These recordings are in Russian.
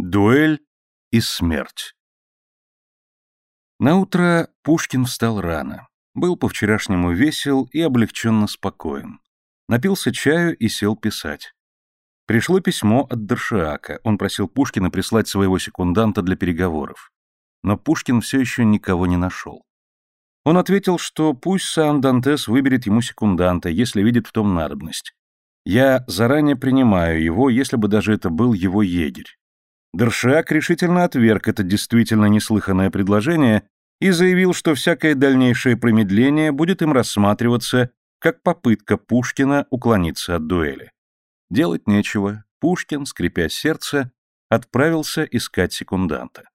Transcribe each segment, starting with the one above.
Дуэль и смерть. Наутро Пушкин встал рано. Был по-вчерашнему весел и облегченно спокоен. Напился чаю и сел писать. Пришло письмо от Даршиака. Он просил Пушкина прислать своего секунданта для переговоров. Но Пушкин все еще никого не нашел. Он ответил, что пусть сам Дантес выберет ему секунданта, если видит в том надобность. Я заранее принимаю его, если бы даже это был его егерь. Дершак решительно отверг это действительно неслыханное предложение и заявил, что всякое дальнейшее промедление будет им рассматриваться как попытка Пушкина уклониться от дуэли. Делать нечего, Пушкин, скрипя сердце, отправился искать секунданта.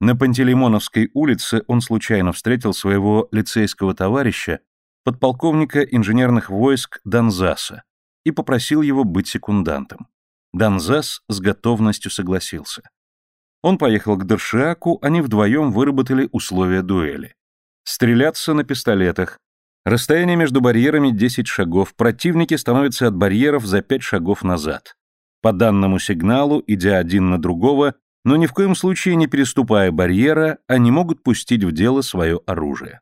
На Пантелеймоновской улице он случайно встретил своего лицейского товарища, подполковника инженерных войск Донзаса, и попросил его быть секундантом. Донзас с готовностью согласился. Он поехал к Дершиаку, они вдвоем выработали условия дуэли. Стреляться на пистолетах. Расстояние между барьерами 10 шагов, противники становятся от барьеров за 5 шагов назад. По данному сигналу, идя один на другого, но ни в коем случае не переступая барьера, они могут пустить в дело свое оружие.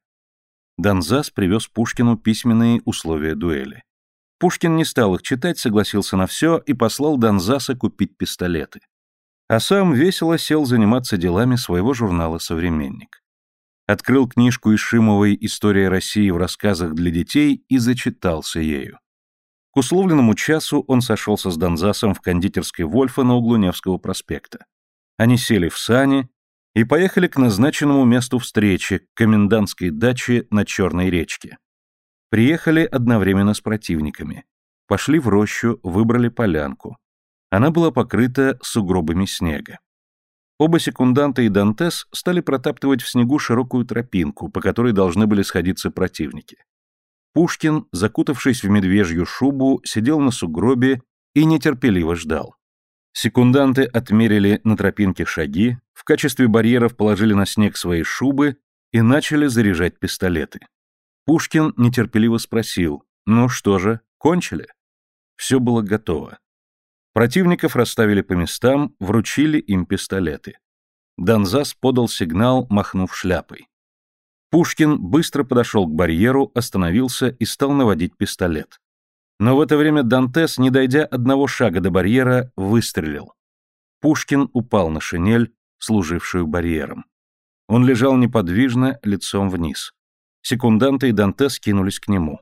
Донзас привез Пушкину письменные условия дуэли. Пушкин не стал их читать, согласился на все и послал Донзаса купить пистолеты. А сам весело сел заниматься делами своего журнала «Современник». Открыл книжку из Шимовой «История России в рассказах для детей» и зачитался ею. К условленному часу он сошелся с Донзасом в кондитерской Вольфа на углу Невского проспекта. Они сели в сани и поехали к назначенному месту встречи, к комендантской даче на Черной речке. Приехали одновременно с противниками. Пошли в рощу, выбрали полянку. Она была покрыта сугробами снега. Оба секунданта и Дантес стали протаптывать в снегу широкую тропинку, по которой должны были сходиться противники. Пушкин, закутавшись в медвежью шубу, сидел на сугробе и нетерпеливо ждал. Секунданты отмерили на тропинке шаги, в качестве барьеров положили на снег свои шубы и начали заряжать пистолеты. Пушкин нетерпеливо спросил, ну что же, кончили? Все было готово. Противников расставили по местам, вручили им пистолеты. Донзас подал сигнал, махнув шляпой. Пушкин быстро подошел к барьеру, остановился и стал наводить пистолет. Но в это время Дантес, не дойдя одного шага до барьера, выстрелил. Пушкин упал на шинель, служившую барьером. Он лежал неподвижно, лицом вниз. Секунданты и Дантес кинулись к нему.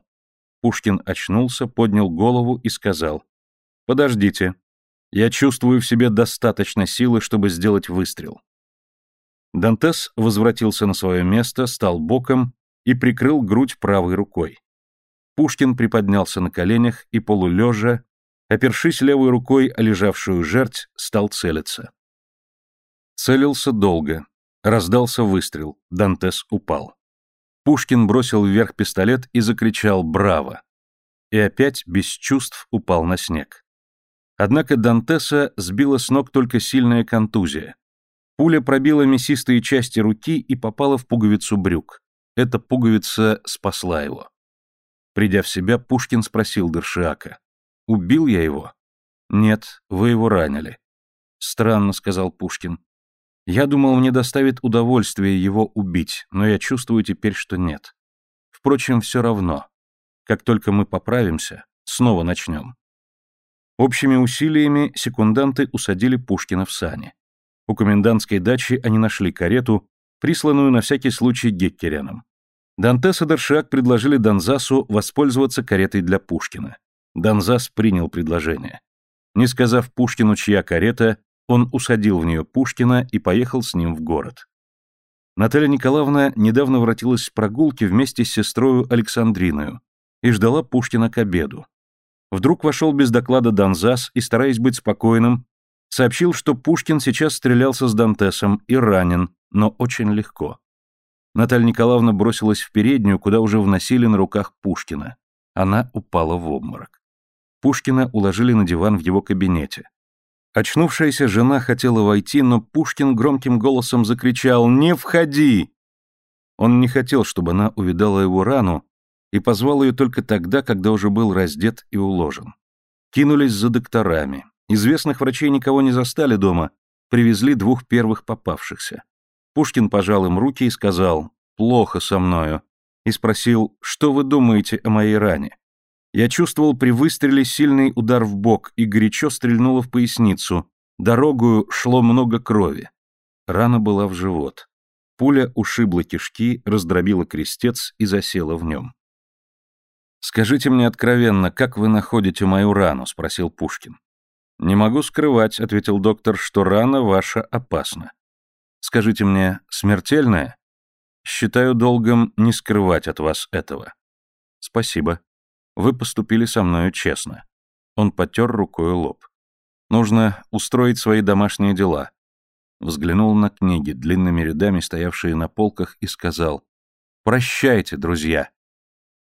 Пушкин очнулся, поднял голову и сказал, «Подождите, я чувствую в себе достаточно силы, чтобы сделать выстрел». Дантес возвратился на свое место, стал боком и прикрыл грудь правой рукой. Пушкин приподнялся на коленях и полулежа, опершись левой рукой о лежавшую жерть, стал целиться. Целился долго. Раздался выстрел. Дантес упал. Пушкин бросил вверх пистолет и закричал «Браво!» И опять без чувств упал на снег. Однако Дантеса сбила с ног только сильная контузия. Пуля пробила мясистые части руки и попала в пуговицу брюк. Эта пуговица спасла его. Придя в себя, Пушкин спросил Дершиака. «Убил я его?» «Нет, вы его ранили». «Странно», — сказал Пушкин. Я думал, мне доставит удовольствие его убить, но я чувствую теперь, что нет. Впрочем, все равно. Как только мы поправимся, снова начнем. Общими усилиями секунданты усадили Пушкина в сани. У комендантской дачи они нашли карету, присланную на всякий случай Геккеряном. Дантес и Дершак предложили Донзасу воспользоваться каретой для Пушкина. Донзас принял предложение. Не сказав Пушкину, чья карета, он усадил в нее Пушкина и поехал с ним в город. Наталья Николаевна недавно воротилась с прогулки вместе с сестрою Александриною и ждала Пушкина к обеду. Вдруг вошел без доклада Донзас и, стараясь быть спокойным, сообщил, что Пушкин сейчас стрелялся с Дантесом и ранен, но очень легко. Наталья Николаевна бросилась в переднюю, куда уже вносили на руках Пушкина. Она упала в обморок. Пушкина уложили на диван в его кабинете. Очнувшаяся жена хотела войти, но Пушкин громким голосом закричал «Не входи!». Он не хотел, чтобы она увидала его рану, и позвал ее только тогда, когда уже был раздет и уложен. Кинулись за докторами. Известных врачей никого не застали дома, привезли двух первых попавшихся. Пушкин пожал им руки и сказал «плохо со мною» и спросил «что вы думаете о моей ране?» Я чувствовал при выстреле сильный удар в бок и горячо стрельнуло в поясницу. Дорогую шло много крови. Рана была в живот. Пуля ушибла кишки, раздробила крестец и засела в нем. «Скажите мне откровенно, как вы находите мою рану?» — спросил Пушкин. «Не могу скрывать», — ответил доктор, — «что рана ваша опасна. Скажите мне, смертельная?» «Считаю долгом не скрывать от вас этого». «Спасибо. Вы поступили со мною честно». Он потер рукой лоб. «Нужно устроить свои домашние дела». Взглянул на книги, длинными рядами стоявшие на полках, и сказал «Прощайте, друзья».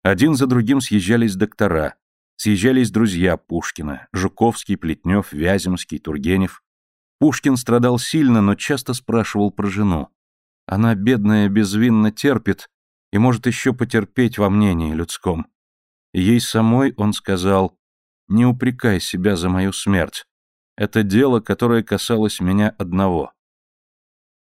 Один за другим съезжались доктора, съезжались друзья Пушкина, Жуковский, Плетнев, Вяземский, Тургенев. Пушкин страдал сильно, но часто спрашивал про жену. Она, бедная, безвинно терпит и может еще потерпеть во мнении людском. Ей самой он сказал, «Не упрекай себя за мою смерть. Это дело, которое касалось меня одного».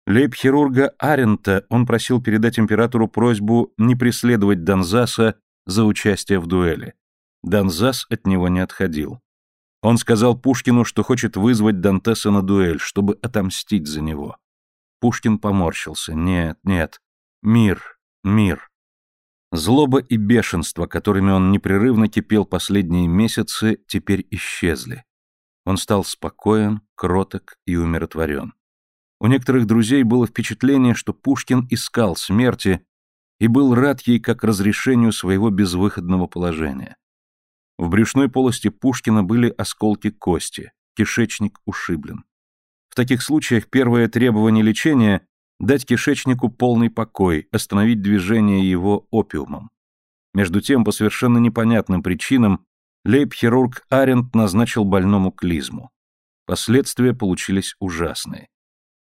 Лейб-хирурга Арента он просил передать императору просьбу не преследовать Донзаса за участие в дуэли. Донзас от него не отходил. Он сказал Пушкину, что хочет вызвать Дантеса на дуэль, чтобы отомстить за него. Пушкин поморщился. Нет, нет. Мир, мир. Злоба и бешенство, которыми он непрерывно кипел последние месяцы, теперь исчезли. Он стал спокоен, кроток и умиротворен. У некоторых друзей было впечатление, что Пушкин искал смерти и был рад ей как разрешению своего безвыходного положения. В брюшной полости Пушкина были осколки кости, кишечник ушиблен. В таких случаях первое требование лечения – дать кишечнику полный покой, остановить движение его опиумом. Между тем, по совершенно непонятным причинам, лейб-хирург Арент назначил больному клизму. Последствия получились ужасные.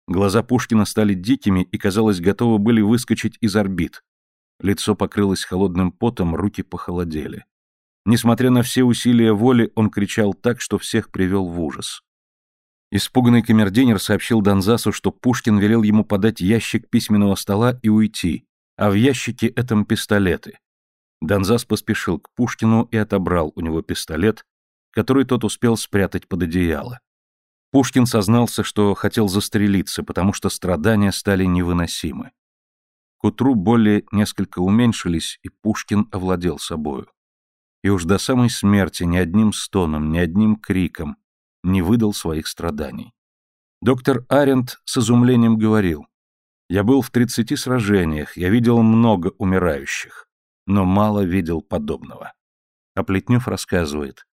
Глаза Пушкина стали дикими и, казалось, готовы были выскочить из орбит. Лицо покрылось холодным потом, руки похолодели. Несмотря на все усилия воли, он кричал так, что всех привел в ужас. Испуганный камердинер сообщил Донзасу, что Пушкин велел ему подать ящик письменного стола и уйти, а в ящике этом пистолеты. Донзас поспешил к Пушкину и отобрал у него пистолет, который тот успел спрятать под одеяло. Пушкин сознался, что хотел застрелиться, потому что страдания стали невыносимы. К утру боли несколько уменьшились, и Пушкин овладел собою и уж до самой смерти ни одним стоном, ни одним криком не выдал своих страданий. Доктор Арент с изумлением говорил, «Я был в тридцати сражениях, я видел много умирающих, но мало видел подобного». А Плетнев рассказывает,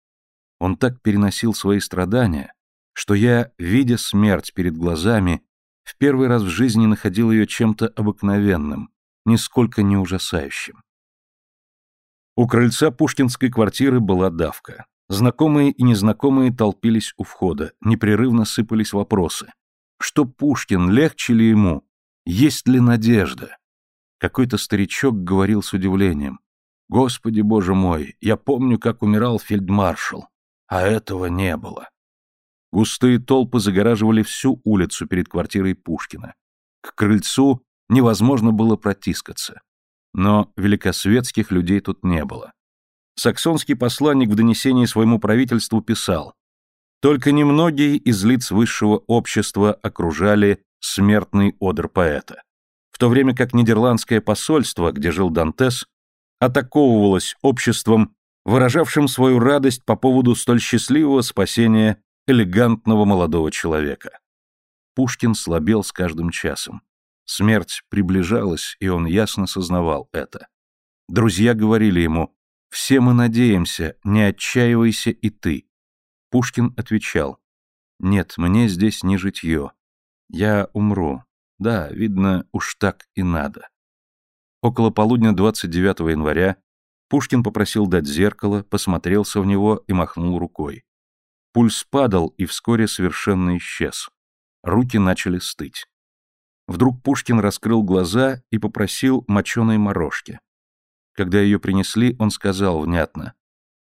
«Он так переносил свои страдания, что я, видя смерть перед глазами, в первый раз в жизни находил ее чем-то обыкновенным, нисколько не ужасающим. У крыльца пушкинской квартиры была давка. Знакомые и незнакомые толпились у входа, непрерывно сыпались вопросы. Что Пушкин, легче ли ему? Есть ли надежда? Какой-то старичок говорил с удивлением. «Господи, боже мой, я помню, как умирал фельдмаршал, а этого не было». Густые толпы загораживали всю улицу перед квартирой Пушкина. К крыльцу невозможно было протискаться. Но великосветских людей тут не было. Саксонский посланник в донесении своему правительству писал «Только немногие из лиц высшего общества окружали смертный одр поэта, в то время как нидерландское посольство, где жил Дантес, атаковывалось обществом, выражавшим свою радость по поводу столь счастливого спасения элегантного молодого человека. Пушкин слабел с каждым часом. Смерть приближалась, и он ясно сознавал это. Друзья говорили ему «Все мы надеемся, не отчаивайся и ты». Пушкин отвечал «Нет, мне здесь не житье. Я умру. Да, видно, уж так и надо». Около полудня 29 января Пушкин попросил дать зеркало, посмотрелся в него и махнул рукой. Пульс падал и вскоре совершенно исчез. Руки начали стыть. Вдруг Пушкин раскрыл глаза и попросил моченой морожки. Когда ее принесли, он сказал внятно,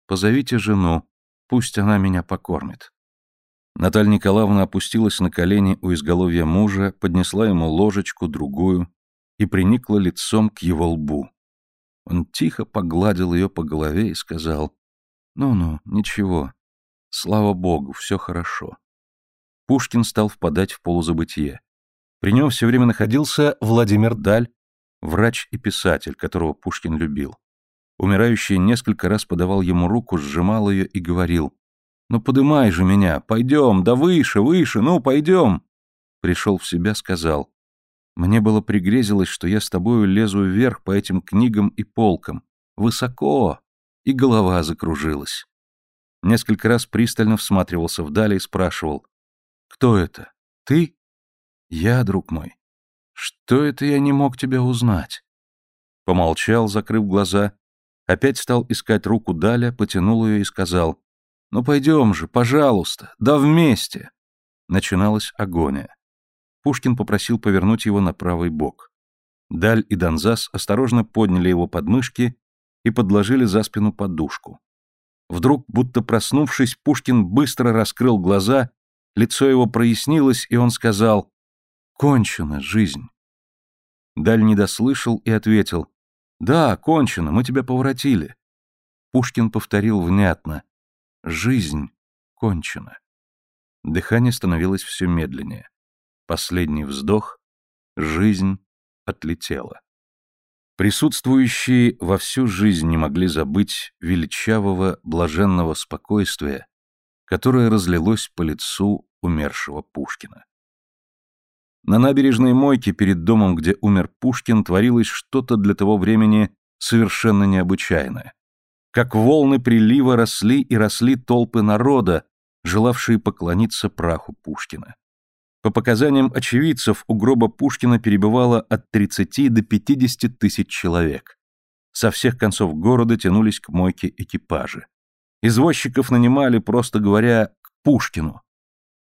«Позовите жену, пусть она меня покормит». Наталья Николаевна опустилась на колени у изголовья мужа, поднесла ему ложечку, другую, и приникла лицом к его лбу. Он тихо погладил ее по голове и сказал, «Ну-ну, ничего, слава богу, все хорошо». Пушкин стал впадать в полузабытие. При нем все время находился Владимир Даль, врач и писатель, которого Пушкин любил. Умирающий несколько раз подавал ему руку, сжимал ее и говорил, «Ну подымай же меня, пойдем, да выше, выше, ну пойдем!» Пришел в себя, сказал, «Мне было пригрезилось, что я с тобою лезу вверх по этим книгам и полкам, высоко!» И голова закружилась. Несколько раз пристально всматривался вдали и спрашивал, «Кто это? Ты?» «Я, друг мой. Что это я не мог тебя узнать?» Помолчал, закрыв глаза, опять стал искать руку Даля, потянул ее и сказал, «Ну пойдем же, пожалуйста, да вместе!» Начиналась агония. Пушкин попросил повернуть его на правый бок. Даль и Донзас осторожно подняли его подмышки и подложили за спину подушку. Вдруг, будто проснувшись, Пушкин быстро раскрыл глаза, лицо его прояснилось, и он сказал «Кончена жизнь». Даль не дослышал и ответил «Да, кончено, мы тебя поворотили». Пушкин повторил внятно Жизнь кончена. Дыхание становилось все медленнее. Последний вздох, жизнь отлетела. Присутствующие во всю жизнь не могли забыть величавого, блаженного спокойствия, которое разлилось по лицу умершего Пушкина. На набережной мойке перед домом, где умер Пушкин, творилось что-то для того времени совершенно необычайное. Как волны прилива росли и росли толпы народа, желавшие поклониться праху Пушкина. По показаниям очевидцев, у гроба Пушкина перебывало от 30 до 50 тысяч человек. Со всех концов города тянулись к мойке экипажи. Извозчиков нанимали, просто говоря, к Пушкину.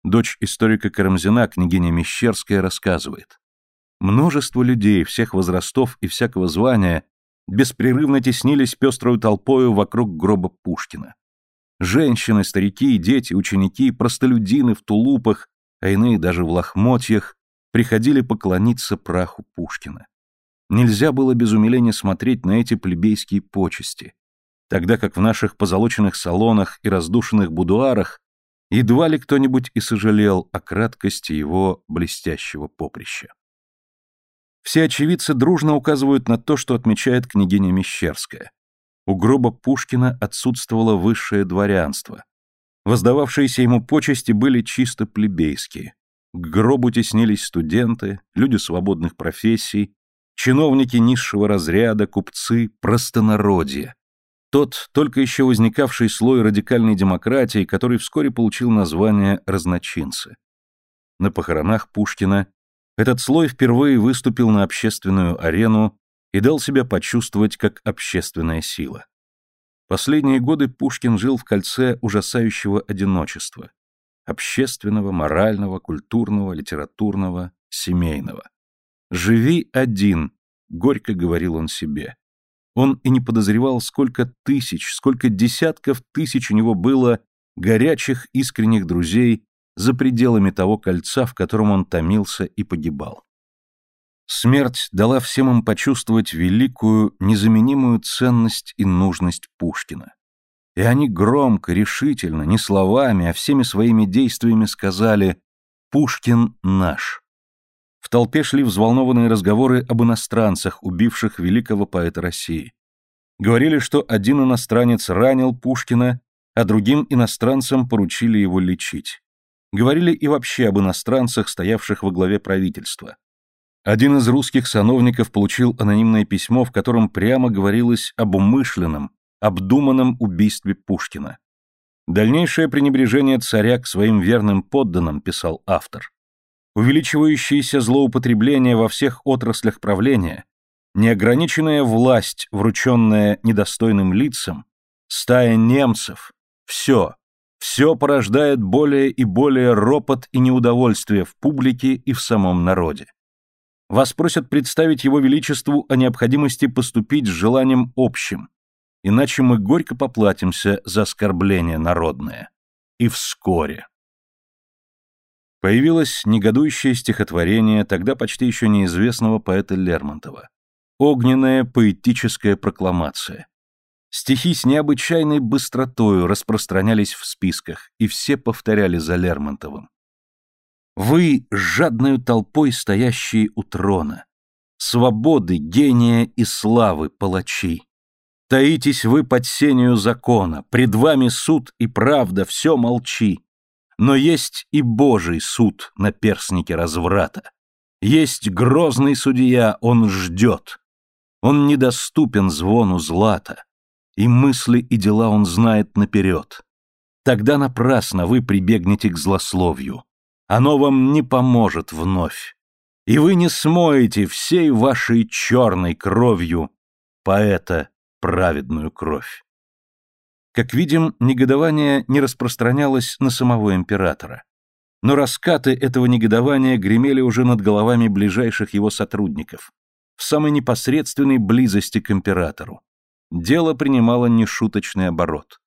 Дочь историка Карамзина, княгиня Мещерская, рассказывает. Множество людей всех возрастов и всякого звания беспрерывно теснились пеструю толпою вокруг гроба Пушкина. Женщины, старики, дети, ученики, простолюдины в тулупах, а иные даже в лохмотьях, приходили поклониться праху Пушкина. Нельзя было без умиления смотреть на эти плебейские почести, тогда как в наших позолоченных салонах и раздушенных будуарах едва ли кто-нибудь и сожалел о краткости его блестящего поприща. Все очевидцы дружно указывают на то, что отмечает княгиня Мещерская. У гроба Пушкина отсутствовало высшее дворянство. Воздававшиеся ему почести были чисто плебейские. К гробу теснились студенты, люди свободных профессий, чиновники низшего разряда, купцы, простонародье. Тот, только еще возникавший слой радикальной демократии, который вскоре получил название разночинцы. На похоронах Пушкина этот слой впервые выступил на общественную арену и дал себя почувствовать как общественная сила. Последние годы Пушкин жил в кольце ужасающего одиночества. Общественного, морального, культурного, литературного, семейного. «Живи один», — горько говорил он себе. Он и не подозревал, сколько тысяч, сколько десятков тысяч у него было горячих, искренних друзей, за пределами того кольца, в котором он томился и погибал. Смерть дала всем им почувствовать великую, незаменимую ценность и нужность Пушкина. И они громко, решительно, не словами, а всеми своими действиями сказали «Пушкин наш». В толпе шли взволнованные разговоры об иностранцах, убивших великого поэта России. Говорили, что один иностранец ранил Пушкина, а другим иностранцам поручили его лечить. Говорили и вообще об иностранцах, стоявших во главе правительства. Один из русских сановников получил анонимное письмо, в котором прямо говорилось об умышленном, обдуманном убийстве Пушкина. Дальнейшее пренебрежение царя к своим верным подданным, писал автор. Увеличивающееся злоупотребление во всех отраслях правления, неограниченная власть, врученная недостойным лицам, стая немцев, все, все порождает более и более ропот и неудовольствие в публике и в самом народе. Вас просят представить его величеству о необходимости поступить с желанием общим, иначе мы горько поплатимся за оскорбление народное. И вскоре. Появилось негодующее стихотворение тогда почти еще неизвестного поэта Лермонтова. Огненная поэтическая прокламация. Стихи с необычайной быстротою распространялись в списках, и все повторяли за Лермонтовым. Вы, жадною толпой стоящие у трона, свободы, гения и славы палачи. Таитесь вы под сенью закона, пред вами суд и правда, все молчи. Но есть и Божий суд на перстнике разврата. Есть грозный судья, он ждет. Он недоступен звону злата, и мысли и дела он знает наперед. Тогда напрасно вы прибегнете к злословию. Оно вам не поможет вновь и вы не смоете всей вашей черной кровью поэта праведную кровь. Как видим, негодование не распространялось на самого императора. Но раскаты этого негодования гремели уже над головами ближайших его сотрудников, в самой непосредственной близости к императору. Дело принимало нешуточный оборот.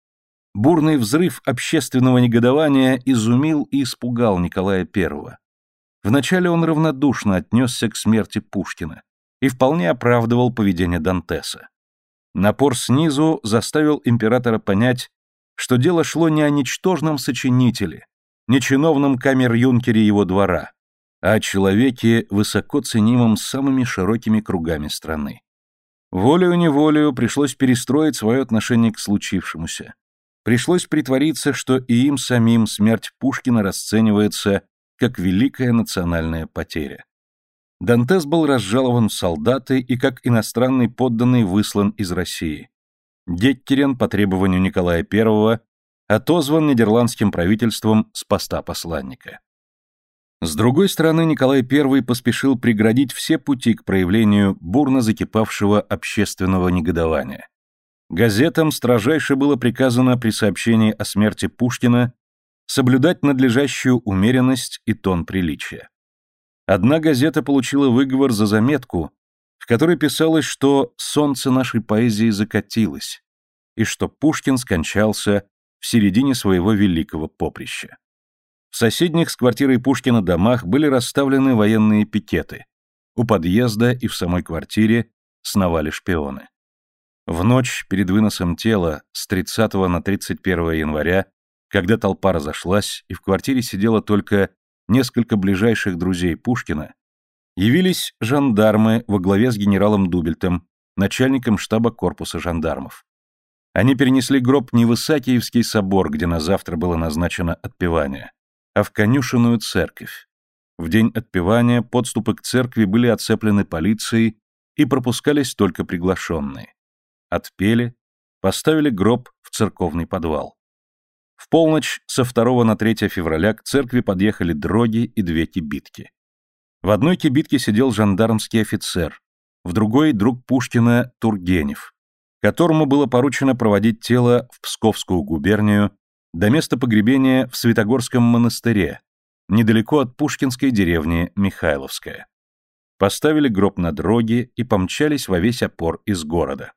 Бурный взрыв общественного негодования изумил и испугал Николая I. Вначале он равнодушно отнесся к смерти Пушкина и вполне оправдывал поведение Дантеса. Напор снизу заставил императора понять, что дело шло не о ничтожном сочинителе, не чиновном камер-юнкере его двора, а о человеке, высоко ценимом самыми широкими кругами страны. Волею-неволею пришлось перестроить свое отношение к случившемуся. Пришлось притвориться, что и им самим смерть Пушкина расценивается как великая национальная потеря. Дантес был разжалован в солдаты и как иностранный подданный выслан из России. Геттерен по требованию Николая I отозван нидерландским правительством с поста посланника. С другой стороны, Николай I поспешил преградить все пути к проявлению бурно закипавшего общественного негодования. Газетам строжайше было приказано при сообщении о смерти Пушкина соблюдать надлежащую умеренность и тон приличия. Одна газета получила выговор за заметку, в которой писалось, что солнце нашей поэзии закатилось, и что Пушкин скончался в середине своего великого поприща. В соседних с квартирой Пушкина домах были расставлены военные пикеты. У подъезда и в самой квартире сновали шпионы. В ночь перед выносом тела с 30 на 31 января когда толпа разошлась и в квартире сидело только несколько ближайших друзей Пушкина, явились жандармы во главе с генералом Дубельтом, начальником штаба корпуса жандармов. Они перенесли гроб не в Исаакиевский собор, где на завтра было назначено отпевание, а в конюшенную церковь. В день отпевания подступы к церкви были оцеплены полицией и пропускались только приглашенные. Отпели, поставили гроб в церковный подвал. В полночь со 2 на 3 февраля к церкви подъехали дроги и две кибитки. В одной кибитке сидел жандармский офицер, в другой — друг Пушкина Тургенев, которому было поручено проводить тело в Псковскую губернию до места погребения в Святогорском монастыре, недалеко от Пушкинской деревни Михайловская. Поставили гроб на дроги и помчались во весь опор из города.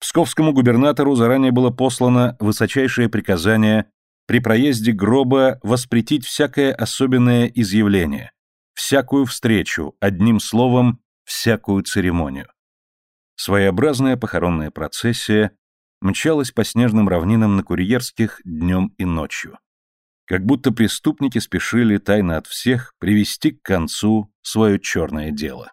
Псковскому губернатору заранее было послано высочайшее приказание при проезде гроба воспретить всякое особенное изъявление, всякую встречу, одним словом, всякую церемонию. Своеобразная похоронная процессия мчалась по снежным равнинам на курьерских днем и ночью. Как будто преступники спешили тайно от всех привести к концу свое черное дело.